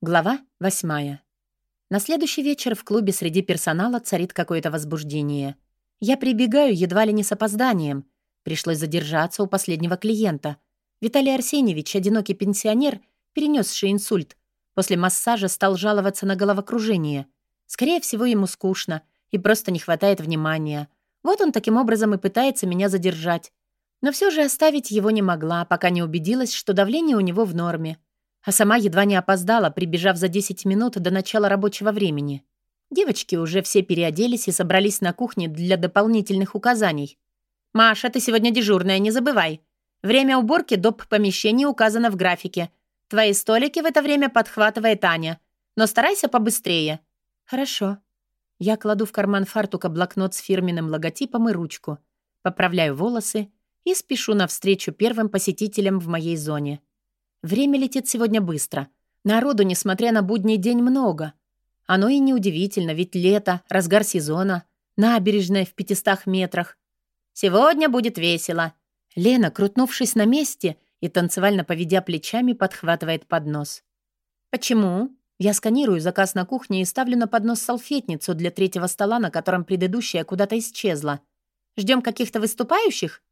Глава восьмая. На следующий вечер в клубе среди персонала царит какое-то возбуждение. Я прибегаю едва ли не с опозданием. Пришлось задержаться у последнего клиента. Виталий Арсеньевич, одинокий пенсионер, перенесший инсульт, после массажа стал жаловаться на головокружение. Скорее всего, ему скучно и просто не хватает внимания. Вот он таким образом и пытается меня задержать. Но все же оставить его не могла, пока не убедилась, что давление у него в норме а сама едва не опоздала, прибежав за 10 минут до начала рабочего времени. Девочки уже все переоделись и собрались на кухне для дополнительных указаний. «Маша, ты сегодня дежурная, не забывай. Время уборки доп. помещений указано в графике. Твои столики в это время подхватывает Аня. Но старайся побыстрее». «Хорошо». Я кладу в карман фартука блокнот с фирменным логотипом и ручку, поправляю волосы и спешу навстречу первым посетителям в моей зоне. Время летит сегодня быстро. Народу, несмотря на будний день, много. Оно и неудивительно, ведь лето, разгар сезона, набережная в пятистах метрах. «Сегодня будет весело». Лена, крутнувшись на месте и танцевально поведя плечами, подхватывает поднос. «Почему?» Я сканирую заказ на кухне и ставлю на поднос салфетницу для третьего стола, на котором предыдущая куда-то исчезла. Ждем каких-то выступающих?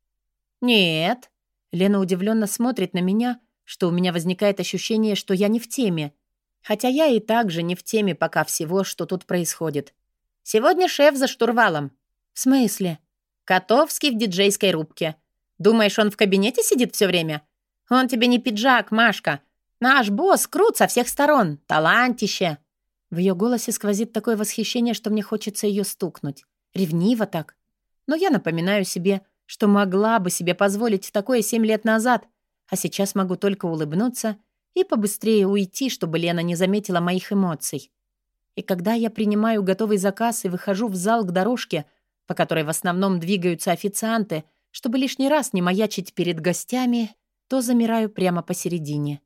Нет. Лена удивленно смотрит на меня, что у меня возникает ощущение, что я не в теме. Хотя я и так же не в теме пока всего, что тут происходит. Сегодня шеф за штурвалом. В смысле? Котовский в диджейской рубке. Думаешь, он в кабинете сидит все время? Он тебе не пиджак, Машка. Наш босс крут со всех сторон. Талантище. В ее голосе сквозит такое восхищение, что мне хочется ее стукнуть. Ревниво так. Но я напоминаю себе, что могла бы себе позволить такое семь лет назад, а сейчас могу только улыбнуться и побыстрее уйти, чтобы Лена не заметила моих эмоций. И когда я принимаю готовый заказ и выхожу в зал к дорожке, по которой в основном двигаются официанты, чтобы лишний раз не маячить перед гостями, то замираю прямо посередине.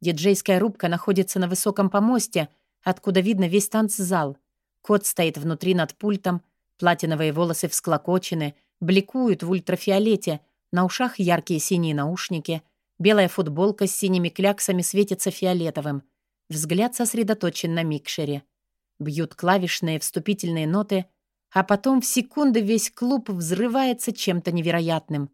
Диджейская рубка находится на высоком помосте, откуда видно весь танцзал. Кот стоит внутри над пультом, платиновые волосы всклокочены, бликуют в ультрафиолете, на ушах яркие синие наушники — Белая футболка с синими кляксами светится фиолетовым. Взгляд сосредоточен на микшере. Бьют клавишные вступительные ноты, а потом в секунды весь клуб взрывается чем-то невероятным.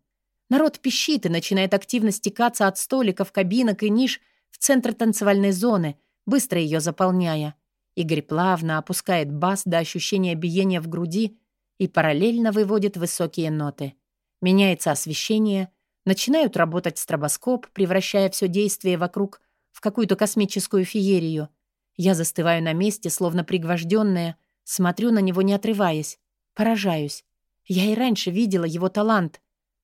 Народ пищит и начинает активно стекаться от столиков, кабинок и ниш в центр танцевальной зоны, быстро ее заполняя. Игорь плавно опускает бас до ощущения биения в груди и параллельно выводит высокие ноты. Меняется освещение — Начинают работать стробоскоп, превращая все действие вокруг в какую-то космическую феерию. Я застываю на месте, словно пригвожденная, смотрю на него, не отрываясь. Поражаюсь. Я и раньше видела его талант,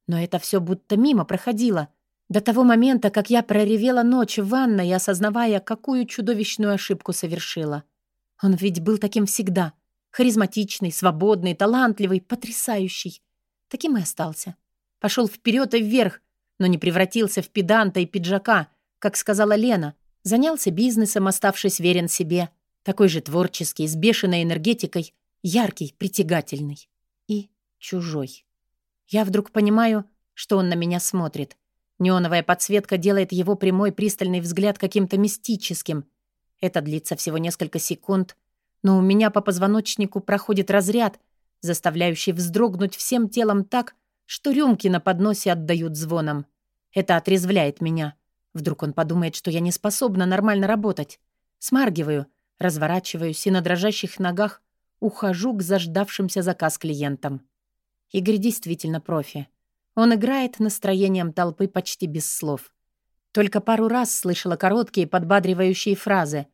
но это все будто мимо проходило. До того момента, как я проревела ночь в ванной, осознавая, какую чудовищную ошибку совершила. Он ведь был таким всегда. Харизматичный, свободный, талантливый, потрясающий. Таким и остался. Пошел вперед и вверх, но не превратился в педанта и пиджака, как сказала Лена. Занялся бизнесом, оставшись верен себе. Такой же творческий, с бешеной энергетикой, яркий, притягательный. И чужой. Я вдруг понимаю, что он на меня смотрит. Неоновая подсветка делает его прямой пристальный взгляд каким-то мистическим. Это длится всего несколько секунд, но у меня по позвоночнику проходит разряд, заставляющий вздрогнуть всем телом так, что рюмки на подносе отдают звоном. Это отрезвляет меня. Вдруг он подумает, что я не способна нормально работать. Смаргиваю, разворачиваюсь и на дрожащих ногах ухожу к заждавшимся заказ клиентам. Игорь действительно профи. Он играет настроением толпы почти без слов. Только пару раз слышала короткие подбадривающие фразы.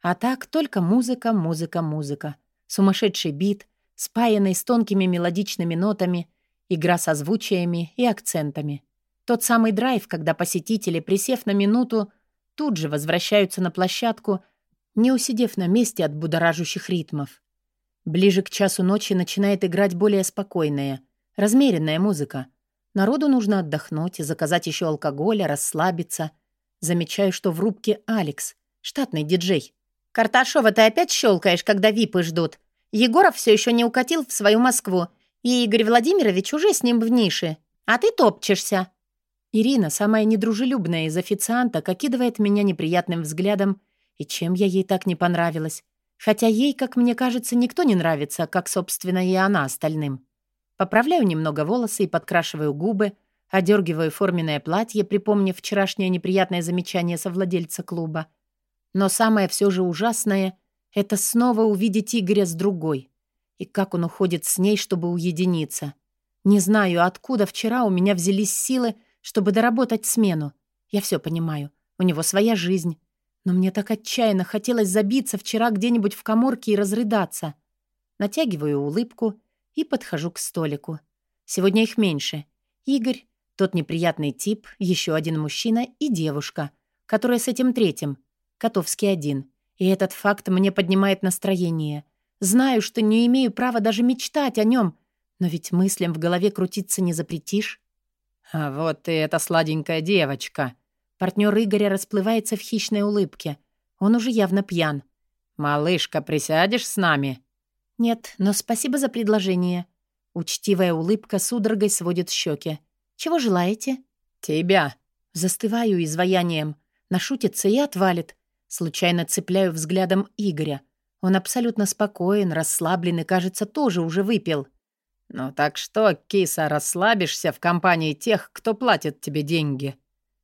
А так только музыка, музыка, музыка. Сумасшедший бит, спаянный с тонкими мелодичными нотами — Игра с озвучиями и акцентами. Тот самый драйв, когда посетители, присев на минуту, тут же возвращаются на площадку, не усидев на месте от будоражащих ритмов. Ближе к часу ночи начинает играть более спокойная, размеренная музыка. Народу нужно отдохнуть, заказать еще алкоголя, расслабиться. Замечаю, что в рубке Алекс, штатный диджей. «Карташова, ты опять щелкаешь, когда випы ждут? Егоров все еще не укатил в свою Москву, и Игорь Владимирович уже с ним в нише, а ты топчешься». Ирина, самая недружелюбная из официанток, окидывает меня неприятным взглядом И чем я ей так не понравилась? Хотя ей, как мне кажется, никто не нравится, как, собственно, и она остальным. Поправляю немного волосы и подкрашиваю губы, одергиваю форменное платье, припомнив вчерашнее неприятное замечание совладельца клуба. Но самое все же ужасное — это снова увидеть Игоря с другой. И как он уходит с ней, чтобы уединиться. Не знаю, откуда вчера у меня взялись силы, чтобы доработать смену. Я все понимаю. У него своя жизнь. Но мне так отчаянно хотелось забиться вчера где-нибудь в коморке и разрыдаться. Натягиваю улыбку и подхожу к столику. Сегодня их меньше. Игорь, тот неприятный тип, еще один мужчина и девушка, которая с этим третьим. Котовский один. И этот факт мне поднимает настроение. Знаю, что не имею права даже мечтать о нем, но ведь мыслям в голове крутиться не запретишь. «А вот и эта сладенькая девочка», Партнер Игоря расплывается в хищной улыбке. Он уже явно пьян. «Малышка, присядешь с нами?» «Нет, но спасибо за предложение». Учтивая улыбка судорогой сводит щеки. «Чего желаете?» «Тебя». Застываю изваянием. Нашутится и отвалит. Случайно цепляю взглядом Игоря. Он абсолютно спокоен, расслаблен и, кажется, тоже уже выпил. «Ну так что, киса, расслабишься в компании тех, кто платит тебе деньги?»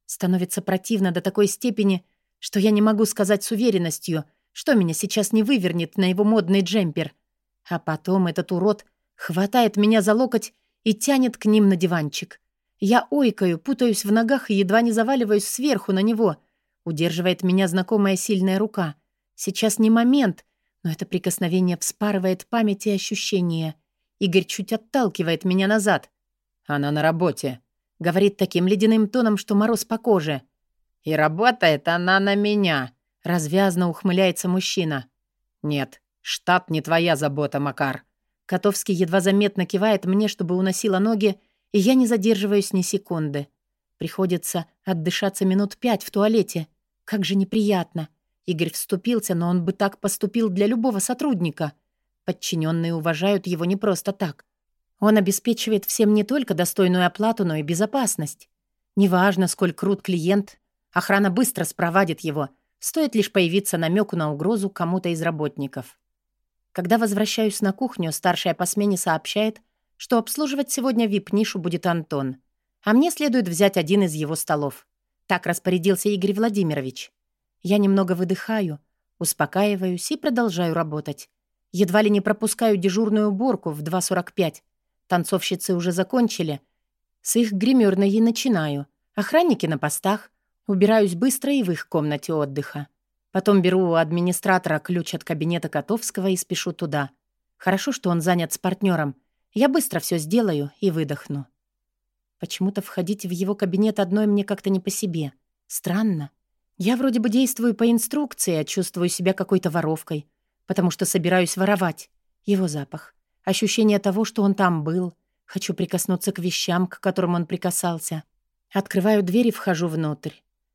Становится противно до такой степени, что я не могу сказать с уверенностью, что меня сейчас не вывернет на его модный джемпер. А потом этот урод хватает меня за локоть и тянет к ним на диванчик. Я ойкаю, путаюсь в ногах и едва не заваливаюсь сверху на него. Удерживает меня знакомая сильная рука. Сейчас не момент, но это прикосновение вспарывает память и ощущения. Игорь чуть отталкивает меня назад. «Она на работе», Говорит таким ледяным тоном, что мороз по коже. «И работает она на меня», — развязно ухмыляется мужчина. «Нет, штат не твоя забота, Макар». Котовский едва заметно кивает мне, чтобы уносила ноги, и я не задерживаюсь ни секунды. Приходится отдышаться минут пять в туалете. Как же неприятно. Игорь вступился, но он бы так поступил для любого сотрудника. Подчиненные уважают его не просто так. Он обеспечивает всем не только достойную оплату, но и безопасность. Неважно, сколь крут клиент, охрана быстро спровадит его, стоит лишь появиться намеку на угрозу кому-то из работников. Когда возвращаюсь на кухню, старшая по смене сообщает, что обслуживать сегодня вип-нишу будет Антон, а мне следует взять один из его столов. Так распорядился Игорь Владимирович. Я немного выдыхаю, успокаиваюсь и продолжаю работать. Едва ли не пропускаю дежурную уборку в 2.45, Танцовщицы уже закончили. С их гримерной и начинаю. Охранники на постах. Убираюсь быстро и в их комнате отдыха. Потом беру у администратора ключ от кабинета Котовского и спешу туда. Хорошо, что он занят с партнером. Я быстро все сделаю и выдохну. Почему-то входить в его кабинет одной мне как-то не по себе. Странно. Я вроде бы действую по инструкции, а чувствую себя какой-то воровкой, потому что собираюсь воровать. Его запах. Ощущение того, что он там был. Хочу прикоснуться к вещам, к которым он прикасался. Открываю дверь и вхожу внутрь.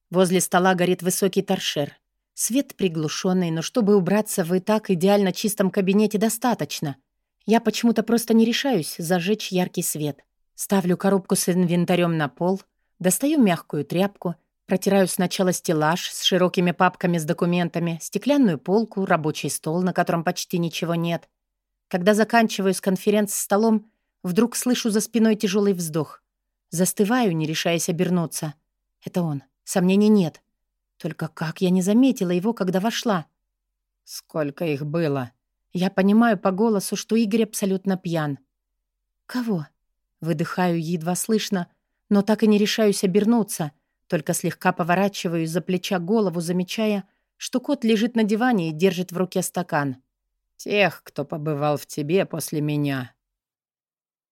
Возле стола горит высокий торшер. Свет приглушенный, но чтобы убраться в и так идеально чистом кабинете достаточно. Я почему-то просто не решаюсь зажечь яркий свет. Ставлю коробку с инвентарем на пол, достаю мягкую тряпку, протираю сначала стеллаж с широкими папками с документами, стеклянную полку, рабочий стол, на котором почти ничего нет, когда заканчиваю с конференц-столом, вдруг слышу за спиной тяжелый вздох. Застываю, не решаясь обернуться. Это он. Сомнений нет. Только как я не заметила его, когда вошла? Сколько их было? Я понимаю по голосу, что Игорь абсолютно пьян. Кого? Выдыхаю едва слышно, но так и не решаюсь обернуться, только слегка поворачиваю за плеча голову, замечая, что кот лежит на диване и держит в руке стакан. Тех, кто побывал в тебе после меня.